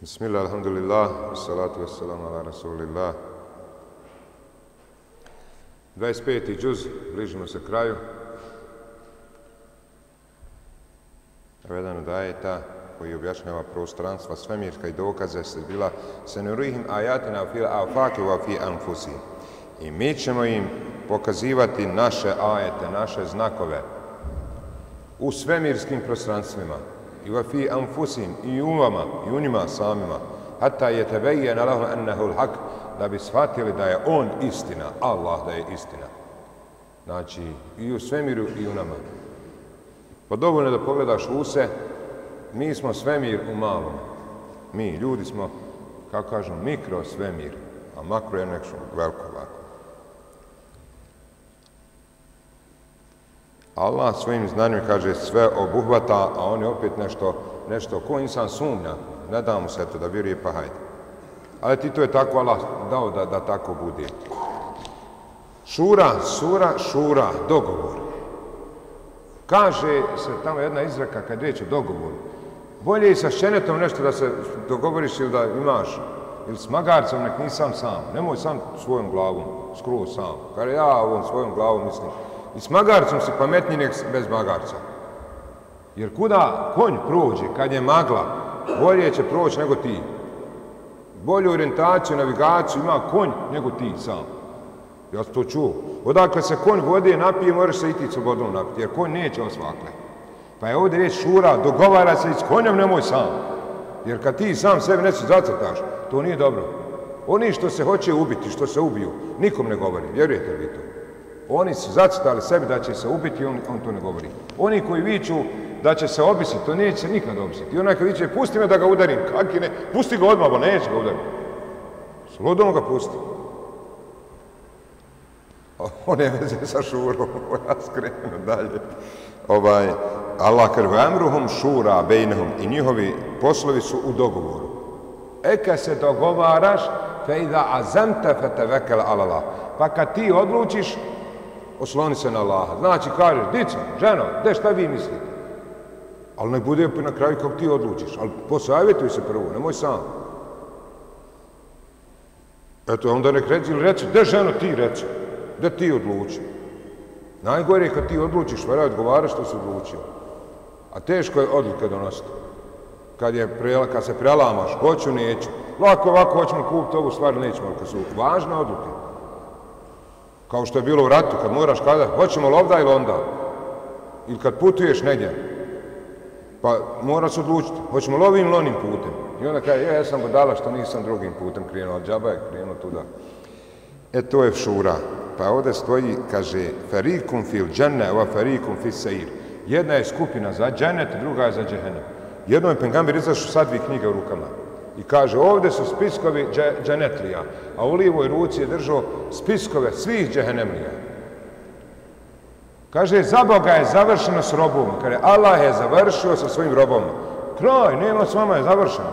Bismillah, alhamdulillah, salatu wassalamu ala rasulillah. 25. džuz, bližimo se kraju. Evo jedan od ajeta koji objašnjava prostranstva, svemirska i dokaze se bila se nurihim ajatina fil afaki wa fi anfusi. I mi ćemo im pokazivati naše ajete, naše znakove u svemirskim prostranstvima i wa fi anfusim i u vama i u njima samima hatta je tebejena lahum ennehu l'hak da bi shvatili da je on istina, Allah da je istina. Znači, i u svemiru i u nama. Pa dovoljno da pogledaš u se, mi smo svemir u malom. Mi, ljudi smo, kako kažem, mikro svemir, a makro je nešto veliko ovako. Allah svojim znanjem kaže sve obuhvata, a on je opet nešto, nešto ko insan sumnja, ne da mu se to da vjeruje, pa hajde. Ali ti to je tako Allah dao da, da tako bude. Šura, sura, šura, dogovor. Kaže se tamo jedna izreka kad reći o dogovoru. Bolje i sa šenetom nešto da se dogovoriš ili da imaš ili s magarcom, nek nisam sam. Nemoj sam svojom glavom, skruo sam. Kada ja ovom svojom glavom mislim, I s magarcom si pametniji nek bez magarca. Jer kuda konj prođe kad je magla, bolje će proći nego ti. Bolju orientaciju, navigaciju ima konj nego ti sam. Ja sam to čuo. Odakle se konj vode napije, moraš se i ti slobodno napiti, jer konj neće osvakle. Pa je ovdje reći šura, dogovara se i s konjem, nemoj sam. Jer kad ti sam sebe neće zacrtaš, to nije dobro. Oni što se hoće ubiti, što se ubiju, nikom ne govori, vjerujete li to? Oni su zacitali sebi da će se ubiti, on, on to ne govori. Oni koji viču da će se obisiti, to neće se nikad obisiti. I onaj koji viče, pusti me da ga udarim, kaki ne, pusti ga odmah, bo neće ga udarim. Slobodno ga pusti. Ovo ne veze sa šurom, ja skrenu dalje. Ovaj, Allah kaže, vemruhum šura bejnehum i njihovi poslovi su u dogovoru. E kad se dogovaraš, fe iza azamte fe te vekel alala. Pa kad ti odlučiš, osloni se na Allaha. Znači, kažeš, dica, ženo, gdje šta vi mislite? Ali ne bude na kraju kako ti odlučiš. Ali posavjetuj se prvo, nemoj sam. Eto, onda nek reći, ili reći, gde ženo ti reći? Gde ti odluči? Najgore je kad ti odlučiš, vara odgovaraš što se odlučio. A teško je odluke donositi. Kad, je prela, kad se prelamaš, hoću, neću. Lako ovako hoćemo kupiti ovu stvar, nećemo. Kad su važne odluke, Kao što je bilo u ratu, kad moraš kada, hoćemo li ovda ili onda? Ili kad putuješ negdje, pa moraš odlučiti, hoćemo li ovim ili onim putem? I onda kaže, ja, ja sam budala što nisam drugim putem krenuo, ali džaba je krenuo tuda. E to je šura. Pa ovdje stoji, kaže, farikum fil džene, ova farikum fil seir. Jedna je skupina za džennet, druga je za džehennem. Jedno je pengambir izašao sa dvije knjige u rukama. I kaže, ovdje su spiskovi dženetlija, a u lijevoj ruci je držao spiskove svih džehenemlija. Kaže, za Boga je završeno s robom. Kaže, Allah je završio sa svojim robom. Kraj, nema ono s vama je završeno.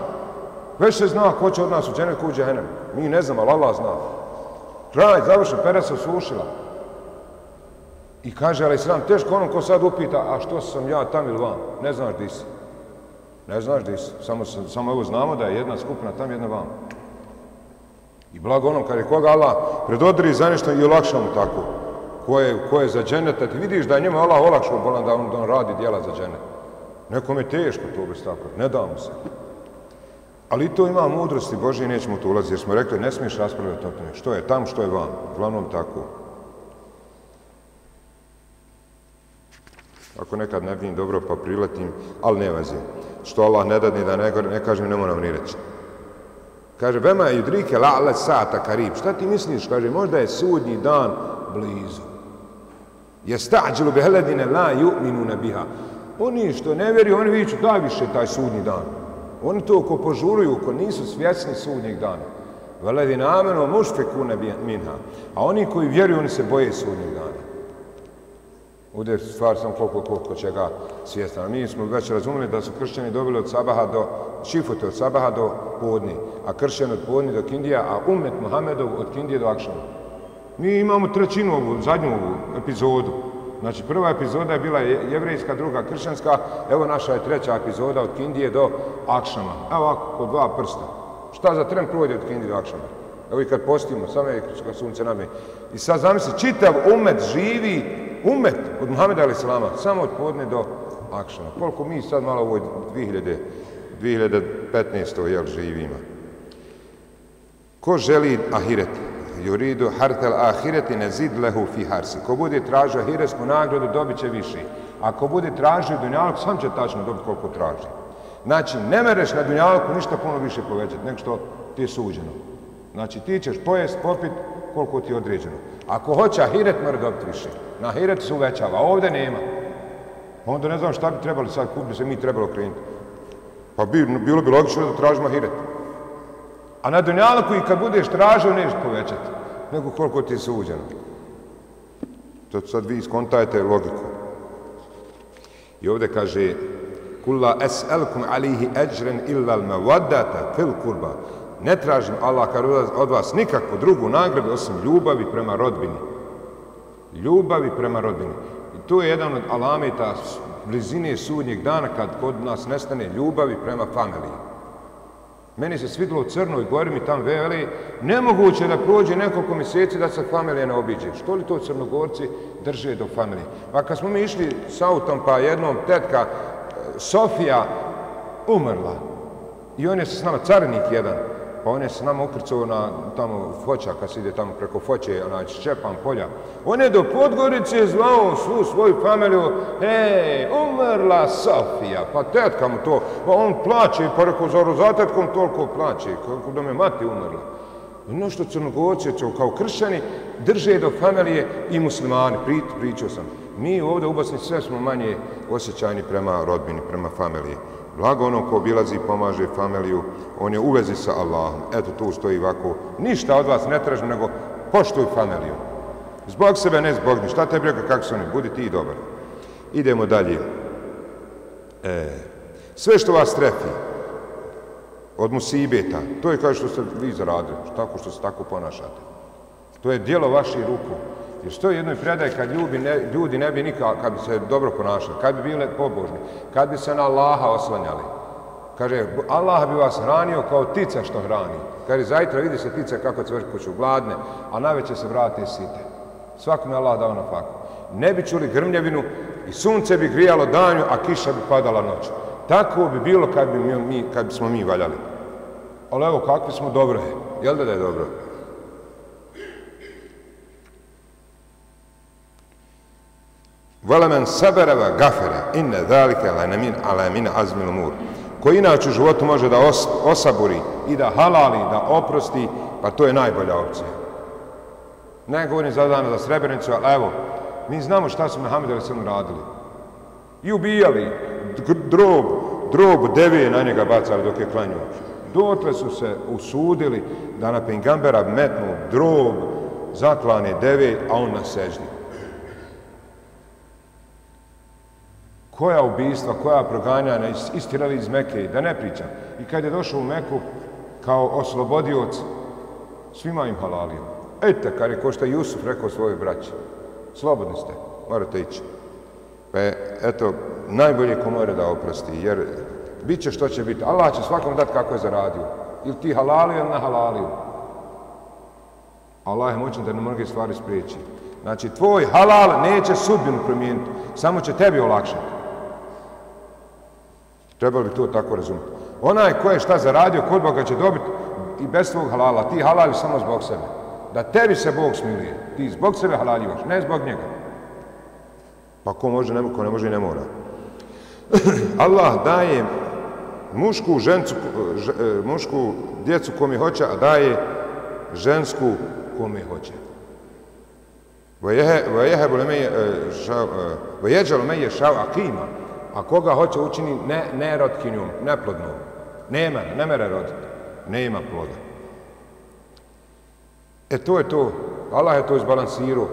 Već se zna ko će od nas u dženet, ko u džehenem. Mi ne znamo, ali Allah zna. Kraj, završeno, pera se osušila. I kaže, ali sram, teško onom ko sad upita, a što sam ja tam ili vam? Ne znaš di si. Ne znaš gdje su. samo, samo evo znamo da je jedna skupina tam, jedna vam. I blago onom, kad je koga Allah predodri za nešto i olakša mu tako. Ko je, ko je za dženeta, ti vidiš da je njemu Allah olakšao bolan da on, da on radi djela za dženet. Nekom je teško to bez tako, ne da mu se. Ali to ima mudrosti Božje i nećemo tu ulaziti, jer smo rekli, ne smiješ raspravljati o tome. Što je tam, što je vam. Uglavnom tako. Ako nekad ne vidim dobro, pa priletim, ali ne vazi što Allah ne dadne da ne, ne kažem, ne moram ni reći. Kaže, vema judrike la ale sata karib. Šta ti misliš? Kaže, možda je sudnji dan blizu. Je stađilu bi heledine la ju'minu nebiha. Oni što ne vjeruju, oni viću, daj više taj sudnji dan. Oni to ko požuruju, ko nisu svjesni sudnjeg dana. Veledine ameno mušfeku minha. A oni koji vjeruju, oni se boje sudnjeg dana. Ovdje stvar sam koliko, koliko čega svjestan. Mi smo već razumeli da su kršćani dobili od sabaha do šifute, od sabaha do podni, a kršćani od podni do kindija, a umet Muhammedov od kindije do akšana. Mi imamo trećinu ovu, zadnju ovu epizodu. Znači, prva epizoda je bila jevrejska, druga kršćanska, evo naša je treća epizoda od Kindije do Akšama. Evo ovako, kod dva prsta. Šta za tren prođe od Kindije do Akšama? Evo i kad postimo, samo je kad sunce name. I sad zamisli, čitav umet živi, umet od Muhammeda ali salama, samo od podne do akšana. Koliko mi sad malo u ovoj 2000, 2015. jel živimo. Ko želi ahiret? Juridu hartel ahireti ne zid lehu fi harsi. Ko bude tražio ahiretsku nagradu, dobit će više. Ako bude tražio dunjalog, sam će tačno dobiti koliko traži. Znači, ne mereš na dunjalku ništa puno više povećati, nego što ti je suđeno. Znači, ti ćeš pojest, popit koliko ti je određeno. Ako hoće ahiret, mora dobiti više. Na ahiret se uvećava, a ovdje nema. Onda ne znam šta bi trebali sad, kud bi se mi trebalo krenuti. Pa bi, bilo bi logično da tražimo ahiret. A na dunjalku i kad budeš tražio, neš povećati. Nego koliko ti je suđeno. To sad vi skontajte logiku. I ovdje kaže Kulla es'elkum alihi eđren illa l-mawaddata fil kurba. Ne tražim Allah od vas nikakvu drugu nagradu osim ljubavi prema rodbini. Ljubavi prema rodbini. I to je jedan od alameta blizine sudnjeg dana kad kod nas nestane ljubavi prema familiji. Meni se svidilo u Crnoj gori mi tam veli, nemoguće da prođe nekoliko mjeseci da se familija ne obiđe. Što li to crnogorci drže do familije? Pa kad smo mi išli s autom, pa jednom tetka eh, Sofija umrla. I on je se s nama, carinik jedan, pa on je se nama ukrcao na tamo Foća, kad se ide tamo preko Foće, onaj Čepan polja. On je do Podgorice zvao svu svoju familiju, hej, umrla Sofija, pa tetka mu to, pa on plaće, pa rekao, za tetkom toliko plaće, kako da me mati umrla. Ono što crnogorci, kao kršćani, drže do familije i muslimani, Pri, pričao sam. Mi ovdje u Bosni sve smo manje osjećajni prema rodbini, prema familiji. Blago ono ko obilazi i pomaže familiju, on je u vezi sa Allahom. Eto, tu stoji ovako. Ništa od vas ne tražim, nego poštuj familiju. Zbog sebe, ne zbog ni. Šta te brega, kako su oni? Budi ti dobar. Idemo dalje. E, sve što vas trefi, od musibeta, to je kao što ste vi zaradili, tako što se tako ponašate. To je dijelo vaših ruku. Jer što je jednoj predaj kad ljudi ne, ljudi ne bi nikad, kad bi se dobro ponašali, kad bi bile pobožni, kad bi se na Allaha oslanjali. Kaže, Allah bi vas hranio kao tica što hrani. Kaže, zajtra vidi se tica kako cvrti kuću, gladne, a najveće se vrate site. Svakom je Allah dao na faku. Ne bi čuli grmljevinu i sunce bi grijalo danju, a kiša bi padala noću. Tako bi bilo kad, bi mi, kad bismo mi valjali. Ali evo, kakvi smo dobro je. Jel da da je dobro? Velemen sabereva gafere inne dhalike lenemin alemin azmil mur. Ko inače u životu može da os, osaburi i da halali, da oprosti, pa to je najbolja opcija. Ne govorim za dana za Srebrenicu, ali evo, mi znamo šta su Mohamed Ali Sallam radili. I ubijali, drob, drob deve na njega bacali dok je klanio. Dotle su se usudili da na Pengambera metnu drob, zaklane deve, a on na seždi. Koja ubistva, koja proganjanja istirali iz Mekke, da ne pričam. I kad je došao u Meku kao oslobodioc, svima im halalio. Ete, kad je ko što Jusuf rekao svojoj braći, slobodni ste, morate ići. Pa je, eto, najbolje ko more da oprosti, jer bit će što će biti. Allah će svakom dati kako je zaradio. Ili ti halalio ili ne halalio. Allah je moćan da ne mnoge stvari spriječi. Znači, tvoj halal neće sudbinu promijeniti, samo će tebi olakšati. Trebalo bi to tako razumjeti. Onaj ko je šta zaradio, kod Boga će dobiti i bez svog halala. Ti halalju samo zbog sebe. Da tebi se Bog smiluje. Ti zbog sebe halaljivaš, ne zbog njega. Pa ko može, ne, ko ne može i ne mora. Allah daje mušku, žencu, ž, e, mušku djecu kome hoće, a daje žensku kome hoće. Vajehebu me je šao akima a koga hoće učini ne, ne rotkinjom, neplodnom. Nema, ne mere roditi. Nema ploda. E to je to. Allah je to izbalansirao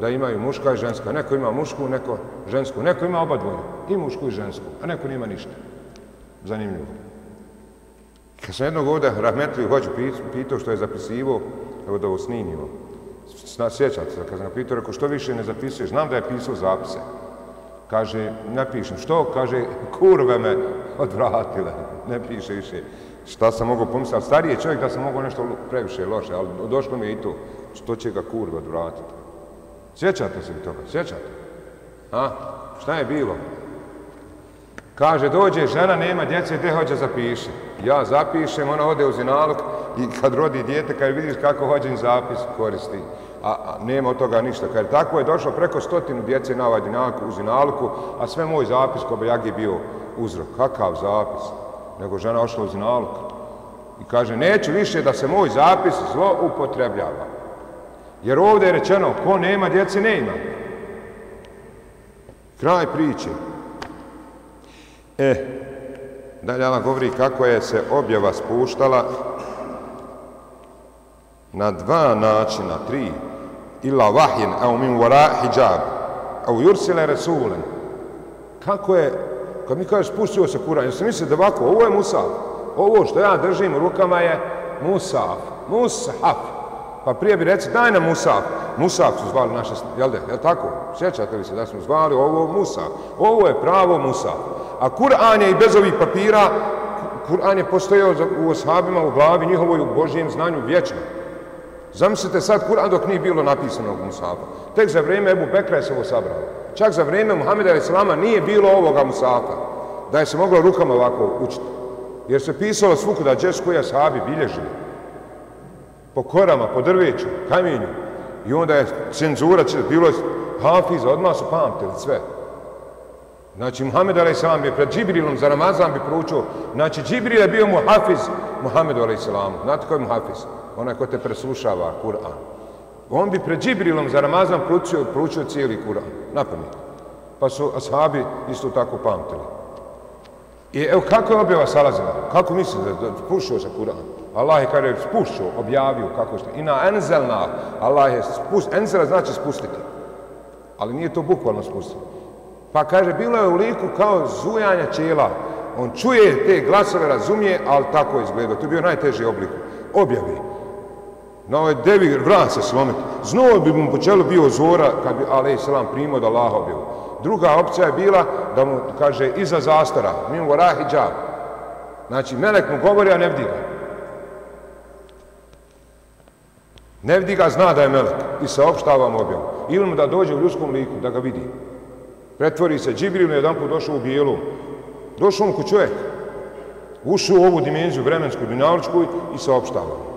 da imaju muška i ženska. Neko ima mušku, neko žensku. Neko ima oba dvoje. I mušku i žensku. A neko nima ništa. Zanimljivo. Kad sam jednog ovdje rahmetliju hoću pitao što je zapisivo, evo da ovo snimimo. Sjećate se, kad sam ga pitao, rekao, što više ne zapisuješ? Znam da je pisao zapise. Kaže, ne pišem. Što? Kaže, kurve me odvratile. Ne piše više. Šta sam mogao pomisliti? Ali stariji je čovjek da sam mogao nešto previše loše, ali došlo mi je i to. Što će ga kurve odvratiti? Sjećate se toga? Sjećate? A? Šta je bilo? Kaže, dođe žena, nema djece, gdje hoće zapiše? Ja zapišem, ona ode u zinalog i kad rodi djete, kad vidiš kako hođen zapis koristi. A, a nema od toga ništa. Kaže, tako je došlo preko stotinu djece na ovaj dinalku, uz zinalku, a sve moj zapis ko bi bio uzrok. Kakav zapis? Nego žena ošla uz zinalog. I kaže, neću više da se moj zapis zlo upotrebljava. Jer ovdje je rečeno, ko nema djece, ne ima. Kraj priče. E, dalje Allah govori kako je se objava spuštala na dva načina, tri, ila vahjen, au min vara hijab, au jursile resulen. Kako je, kad mi kažeš spustio se Kur'an, ja sam da ovako, ovo je Musaf, ovo što ja držim u rukama je Musaf, Musaf. Pa prije bi reci, daj nam Musaf. Musaf su zvali naše, jel da, jel tako? Sjećate li se da smo zvali ovo Musaf? Ovo je pravo Musaf. A Kur'an je i bez ovih papira, Kur'an je postojao u oshabima u glavi njihovoj u Božijem znanju vječno. Zamislite sad Kur'an dok nije bilo napisano u Musafa. Tek za vrijeme Ebu Bekra je se ovo sabralo. Čak za vrijeme Muhammeda i Islama nije bilo ovoga Musafa. Da je se moglo rukama ovako učiti. Jer se pisalo svuku da džesku je sahabi bilježili. Po korama, po drveću, kamenju. I onda je cenzura, bilo je hafiza, odmah su pamtili sve. Znači, Muhammed a.s. je pred Džibrilom za Ramazan bi proučio. Znači, Džibril je bio mu hafiz Muhammedu a.s. Znate koji je mu hafiz? Onaj ko te preslušava Kur'an. On bi pred Džibrilom za Ramazan pručio, pručio cijeli Kur'an. Napamet. Pa su ashabi isto tako pamtili. I evo kako je objava salazila? Kako mislite da, da spušio se Kur'an? Allah je kada je spušio, objavio kako što. I na enzelna, Allah je spust, enzela znači spustiti. Ali nije to bukvalno spustiti. Pa kaže, bilo je u liku kao zujanja čela. On čuje te glasove, razumije, ali tako je izgledao. To je bio najteži oblik. Objavi. Na ovoj devi vran se slomiti. Znao bi mu počelo bio zora kad bi Ali selam primio da Allah bio. Druga opcija je bila da mu kaže iza zastara, mimo rahi džab. Znači, melek mu govori, a ne vidi ga. Ne vidi ga, zna da je melek i saopštava mu objavu. Ili mu da dođe u ljudskom liku, da ga vidi. Pretvori se, Džibril je jedan put došao u bijelu. Došao mu ko čovjek. Ušao u ovu dimenziju vremensku, dinaličku i saopštava.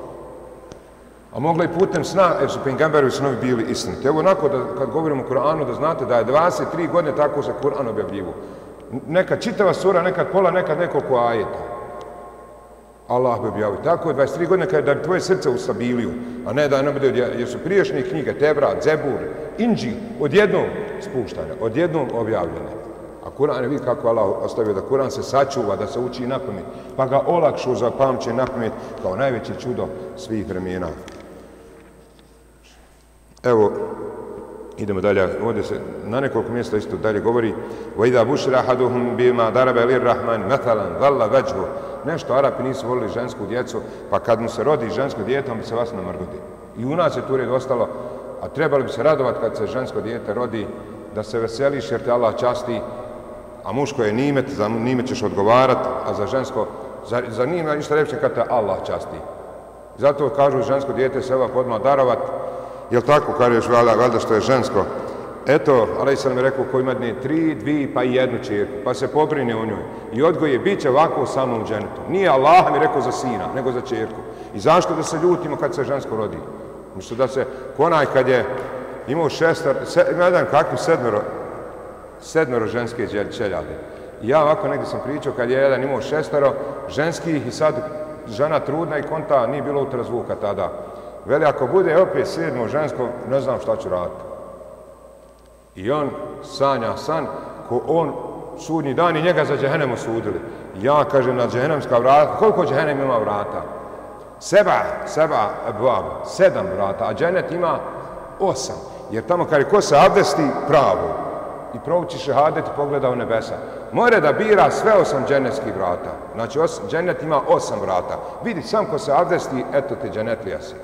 A mogla i putem sna, jer su pengamberovi snovi bili istiniti. Evo onako, da, kad govorimo o Kur'anu, da znate da je 23 godine tako se Kur'an objavljivo. Nekad čitava sura, nekad pola, nekad nekoliko ajeta. Allah bi objavio. Tako je 23 godine kada da bi tvoje srce ustabilio, a ne da ne bude, jer su priješnje knjige, Tebra, Zebur, Inđi, odjednom spuštane, odjednom objavljene. A Kur'an je vidi kako Allah ostavio da Kur'an se sačuva, da se uči na pamet, pa ga olakšu za pamće na pamet kao najveće čudo svih vremena. Evo, idemo dalje, ovdje se na nekoliko mjesta isto dalje govori وَإِذَا بُشْرَ حَدُهُمْ بِمَا دَرَبَ لِرْرَحْمَنِ مَثَلًا ظَلَّ وَجْهُ Nešto, Arapi nisu volili žensku djecu, pa kad mu se rodi žensko djete, on bi se vas namrgodi. I u nas je tu red ostalo, a trebali bi se radovati kad se žensko djete rodi, da se veseliš jer te Allah časti, a muško je nimet, za nimet ćeš odgovarat, a za žensko, za, za nima ništa reći kad te Allah časti. Zato kažu žensko djete se ova podma darovat, jel tako kažeš valjda, valjda što je žensko, Eto, ali sam mi rekao ko ima dne tri, dvi, pa i jednu čirku, pa se pobrine o njoj. I odgoj je bit će ovako u samom dženetu. Nije Allah mi rekao za sina, nego za čirku. I zašto da se ljutimo kad se žensko rodi? Mislim da se, konaj kad je imao šestar, se, ima jedan kakvu sedmero, sedmero ženske čeljade. Ja ovako negdje sam pričao kad je jedan imao šestaro ženskih i sad žena trudna i konta nije bilo ultrazvuka tada. Veli, ako bude opet sedmo žensko, ne znam šta ću raditi. I on sanja san, ko on sudnji dan i njega za džehennem osudili. Ja kažem na džehennemska vrata, koliko džehennem ima vrata? Seba, seba, bab, sedam vrata, a dženet ima osam. Jer tamo kada ko se abdesti pravo i prouči šehadet i pogleda u nebesa, more da bira sve osam dženetskih vrata. Znači, os, dženet ima osam vrata. Vidi, sam ko se abdesti, eto te dženetlija si.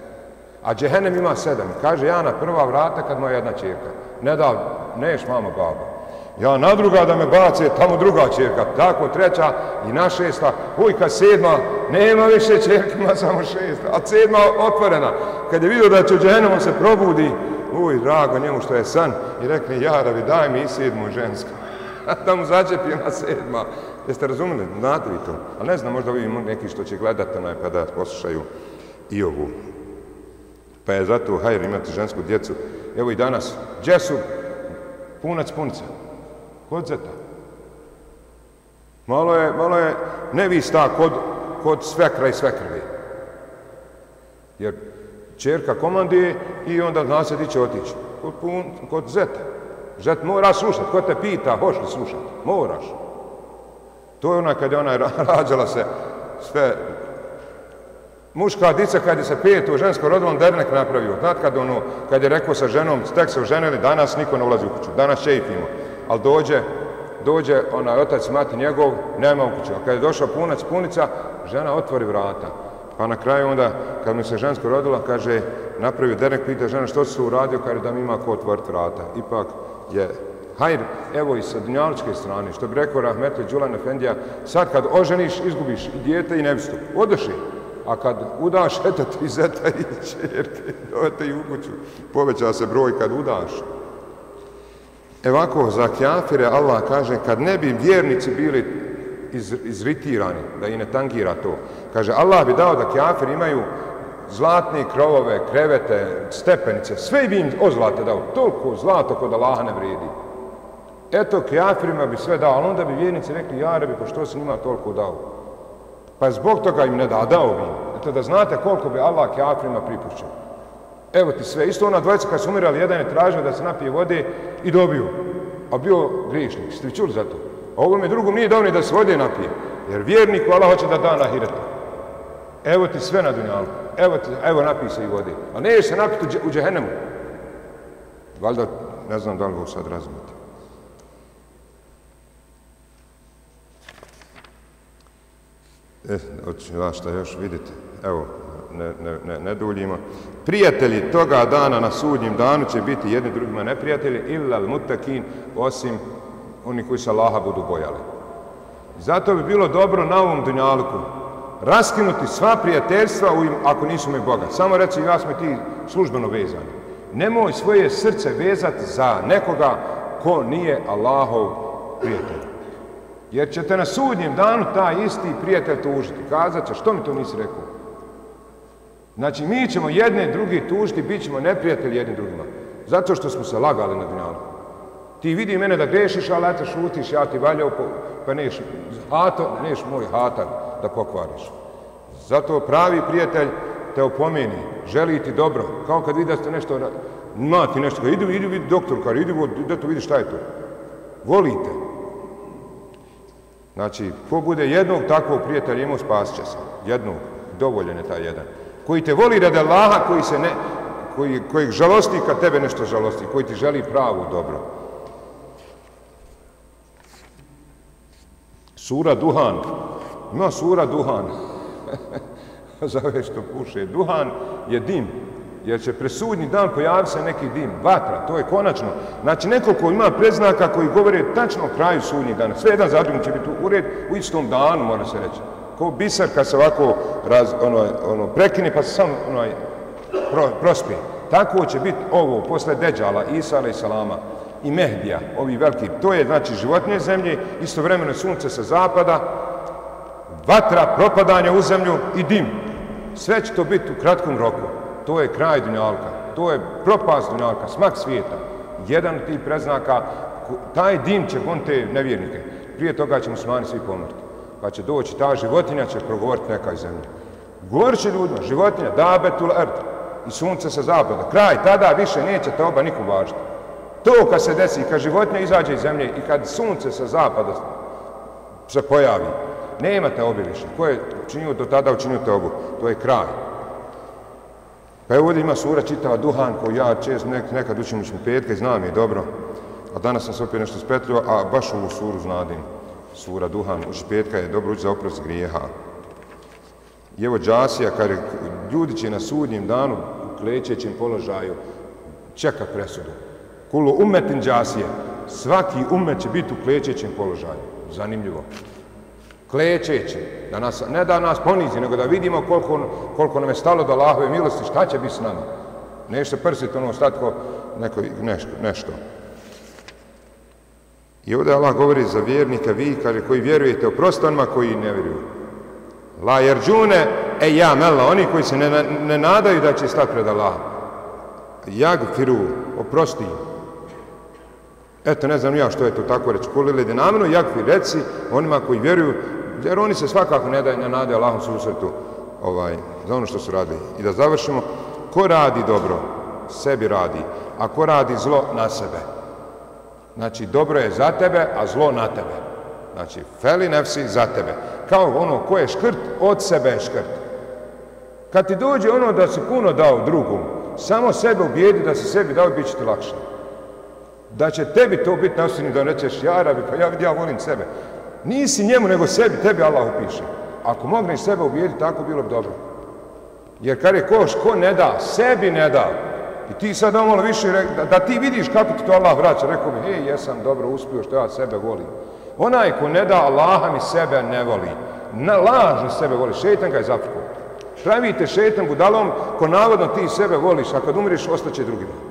A džehennem ima sedam. Kaže, ja na prva vrata kad moja jedna čirka. Ne da, neš mama baba. Ja na druga da me bace, tamo druga čirka, Tako treća i na šesta. Uj, kad sedma, nema više čirka, ima samo šesta. A sedma otvorena. Kad je vidio da će u džehennemu se probudi, uj, drago njemu što je san, i rekne, ja, da bi daj mi i sedmu žensku. da mu začepi na sedma. Jeste razumeli? Znate vi to? Ali ne znam, možda vi neki što će gledati onaj pa da poslušaju i ovu. Pa je zato hajr imati žensku djecu. Evo i danas, gdje su punac punca? Kod zeta. Malo je, malo je nevista kod, kod svekra i svekrvi. Jer čerka komandi i onda zna se ti će otići. Kod, pun, kod zeta. Zet mora slušati. Ko te pita, hoš li slušati? Moraš. To je ona kad je ona rađala se sve muška dica kad je se pet u žensko rodilo, dernek napravio. Znat kad ono, kad je rekao sa ženom, tek se oženili, danas niko ne ulazi u kuću, danas čeitimo. Ali dođe, dođe onaj otac mati njegov, nema u kuću. A kad je došao punac, punica, žena otvori vrata. Pa na kraju onda, kad mi se žensko rodila, kaže, napravio dernek, pita žena što se uradio, kaže da mi ima ko otvoriti vrata. Ipak je hajr, evo i sa dunjaličke strane, što bi rekao Rahmetli Đulan Efendija, sad kad oženiš, izgubiš i dijete i nevistu. Odeši. A kad udaš, eto ti zeta i čerke, dovete i u kuću. Poveća se broj kad udaš. Evako, za kjafire Allah kaže, kad ne bi vjernici bili iz, izritirani, da i ne tangira to, kaže, Allah bi dao da kjafir imaju zlatne krovove, krevete, stepenice, sve bi im ozlate dao, toliko zlato kod Allaha ne vredi. Eto, kjafirima bi sve dao, ali onda bi vjernici rekli, ja bi, pošto se njima toliko dao. Pa zbog toga im ne da, dao bi im. Eto, da znate koliko bi Allah kafirima pripušćao. Evo ti sve, isto ona dvojica kad su umirali, jedan je tražio da se napije vode i dobio. A bio griješnik, ste vi čuli za to? A ovom je drugom nije dao da se vode napije. Jer vjerniku Allah hoće da da na hirata. Evo ti sve na dunjalu. Evo, ti, evo napij se i vode. A ne se napiti u džehennemu. Valjda, ne znam da li ovo sad razumite. E, hoću vas šta još vidite. Evo, ne, ne, ne, ne duljimo. Prijatelji toga dana na sudnjim danu će biti jedni drugima neprijatelji illa mutakin osim oni koji se Allaha budu bojali. Zato bi bilo dobro na ovom dunjaluku raskinuti sva prijateljstva u im, ako nisu mi Boga. Samo reci, ja smo ti službeno vezani. Nemoj svoje srce vezati za nekoga ko nije Allahov prijatelj. Jer ćete na sudnjem danu taj isti prijatelj tužiti. Kazat će, što mi to nisi rekao? Znači, mi ćemo jedne drugi tužiti, bit ćemo neprijatelji jednim drugima. Zato što smo se lagali na dunjalu. Ti vidi mene da grešiš, ali eto šutiš, ja ti valjao, pa neš, hato, neš moj hatar da pokvariš. Zato pravi prijatelj te opomeni, želi ti dobro, kao kad vidi da ste nešto, ima ti nešto, idu, idu, vidi doktor, kar, idu, da to vidi šta je to. Volite. Znači, ko bude jednog takvog prijatelja imao, spasit će se. Jednog, dovoljen je taj jedan. Koji te voli radi Allaha, koji se ne, koji, kojeg žalosti kad tebe nešto žalosti, koji ti želi pravo dobro. Sura Duhan. Ima sura Duhan. Zove što puše. Duhan je dim. Jer će presudnji dan pojavi se neki dim. Vatra. To je konačno. Znači nekoliko ima preznaka koji govore tačno o kraju sudnjih dana. Sve jedan zadrugom će biti u red u istom danu, mora se reći. Ko bisar kad se ovako raz, ono, ono, prekine pa se sam ono, pro, prospije. Tako će biti ovo posle Deđala, Isa i Salama i Mehdija, ovi veliki. To je znači životnje zemlje, istovremeno sunce sa zapada, vatra, propadanje u zemlju i dim. Sve će to biti u kratkom roku. To je kraj Dunjalka. To je propast Dunjalka, smak svijeta. Jedan od tih preznaka, taj dim će gon te nevjernike. Prije toga ćemo smani svi pomrti. Pa će doći ta životinja, će progovoriti neka iz zemlje. Govorit će ljudima, životinja, dabetul erd, i sunce sa zapada. Kraj, tada više neće te oba nikom važiti. To kad se desi, kad životinja izađe iz zemlje i kad sunce sa zapada se pojavi, nema te obi više. Ko je činio do tada učinio te obu? To je kraj. Pa evo ovdje ima sura čitava Duhan koju ja čest nek, nekad učim učim petka i znam je dobro. A danas sam se opet nešto spetljio, a baš ovu suru znadim. Sura Duhan, uči petka je dobro uči za oprost grijeha. I evo Džasija, kada ljudi će na sudnjem danu klećećem položaju, čeka presudu. Kulo umetin džasije, svaki umet će biti u klećećem položaju. Zanimljivo klečeći, da nas, ne da nas ponizi, nego da vidimo koliko, koliko nam je stalo do Allahove milosti, šta će biti s nama. Nešto prsiti ono ostatko neko, nešto, nešto. I ovdje Allah govori za vjernika, vi kaže, koji vjerujete o prostanima, koji ne vjeruju. La jerđune, e ja, mela, oni koji se ne, ne nadaju da će stati pred Allah. Jagfiru, oprosti Eto, ne znam ja što je to tako reći. kulile dinaminu, jak fi reci onima koji vjeruju, jer oni se svakako ne daju, ne nade Allahom susretu ovaj, za ono što su radili. I da završimo, ko radi dobro, sebi radi, a ko radi zlo, na sebe. Znači, dobro je za tebe, a zlo na tebe. Znači, feli nefsi za tebe. Kao ono ko je škrt, od sebe je škrt. Kad ti dođe ono da si puno dao drugom, samo sebe ubijedi da si sebi dao, bit će ti lakše. Da će tebi to biti nasilni da nećeš ja rabi, pa ja vidi, ja volim sebe. Nisi njemu, nego sebi, tebi Allah upiše. Ako mogneš sebe ubijediti, tako bilo bi dobro. Jer kad je koš, ko ne da, sebi ne da, I ti sad ono malo više, da, da ti vidiš kako ti to Allah vraća, rekao mi, hej, jesam dobro uspio što ja sebe volim. Onaj ko ne da Allaha mi sebe ne voli, na lažno sebe voli, šetan ga je zapukao. Pravite šetan budalom ko navodno ti sebe voliš, a kad umriš, ostaće drugima.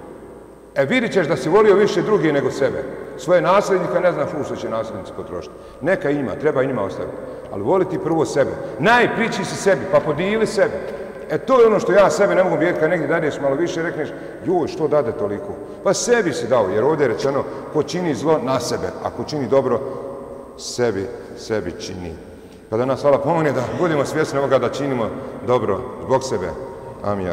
E vidit ćeš da si volio više drugi nego sebe. Svoje nasljednika ne znaš u što će nasljednici potrošiti. Neka ima, treba i njima ostaviti. Ali voliti prvo sebe. Najpriči si sebi, pa podijeli sebe. E to je ono što ja sebe ne mogu bijeti, kad negdje dadeš malo više, rekneš, joj, što dade toliko? Pa sebi si dao, jer ovdje je rečeno, ko čini zlo na sebe, a ko čini dobro, sebi, sebi čini. Pa da nas hvala pomogne da budemo svjesni ovoga da činimo dobro zbog sebe. Amin,